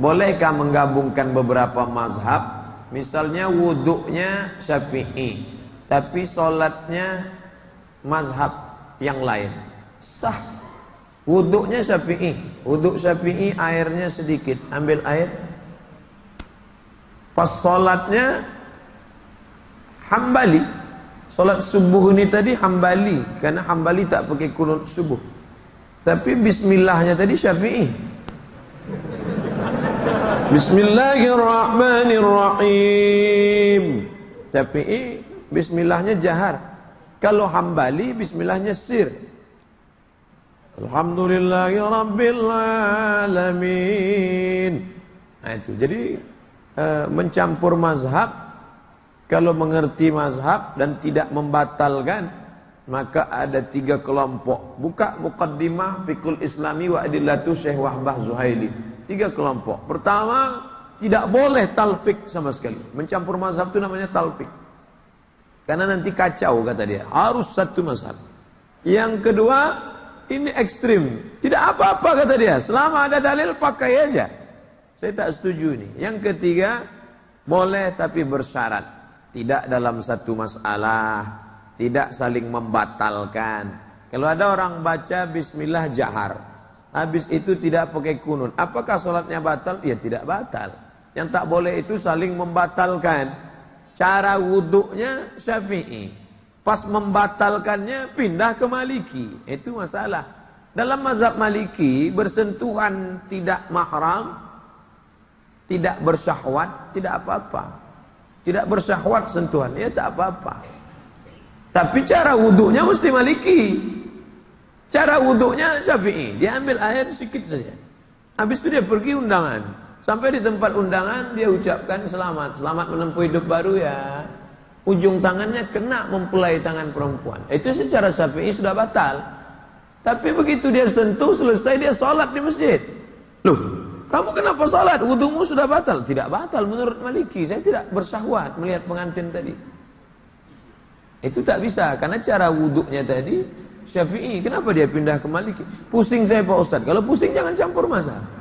Bolehkah menggabungkan beberapa mazhab? Misalnya wuduknya syafi'i. Tapi solatnya mazhab yang lain. Sah. Wuduknya syafi'i. Wuduk syafi'i airnya sedikit. Ambil air. Pas solatnya hambali. Solat subuh ini tadi hambali. Karena hambali tak pakai kunut subuh. Tapi bismillahnya tadi syafi'i. Bismillahirrahmanirrahim. Syafi'i bismillahnya jahar. Kalau hambali bismillahnya sir. Alhamdulillahi rabbil alamin. Nah itu. Jadi e, mencampur mazhab kalau mengerti mazhab dan tidak membatalkan maka ada tiga kelompok. Buka muqaddimah fikul islami wa adillatu Syekh Wahbah Zuhaili. Tiga kelompok. Pertama, tidak boleh talfik sama sekali. Mencampur mazhab itu namanya talfik. Karena nanti kacau kata dia. Harus satu mazhab. Yang kedua, ini ekstrim. Tidak apa-apa kata dia. Selama ada dalil pakai aja. Saya tak setuju ini. Yang ketiga, boleh tapi bersyarat. Tidak dalam satu masalah. Tidak saling membatalkan. Kalau ada orang baca bismillah jahar. Habis itu tidak pakai kunun. Apakah sholatnya batal? Ya tidak batal. Yang tak boleh itu saling membatalkan. Cara wuduknya syafi'i. Pas membatalkannya pindah ke maliki. Itu masalah. Dalam mazhab maliki bersentuhan tidak mahram. Tidak bersyahwat. Tidak apa-apa. Tidak bersyahwat sentuhan. Ya tak apa-apa. Tapi cara wuduknya mesti maliki. Cara wuduknya syafi'i. Dia ambil air sedikit saja. Habis itu dia pergi undangan. Sampai di tempat undangan dia ucapkan selamat, selamat menempuh hidup baru ya. Ujung tangannya kena mempelai tangan perempuan. Itu secara syafi'i sudah batal. Tapi begitu dia sentuh selesai dia sholat di masjid. Loh, kamu kenapa sholat? Wudhumu sudah batal. Tidak batal menurut Maliki. Saya tidak bersahwat melihat pengantin tadi. Itu tak bisa karena cara wuduknya tadi Syafi'i. Kenapa dia pindah ke Maliki? Pusing saya Pak Ustaz. Kalau pusing jangan campur masalah.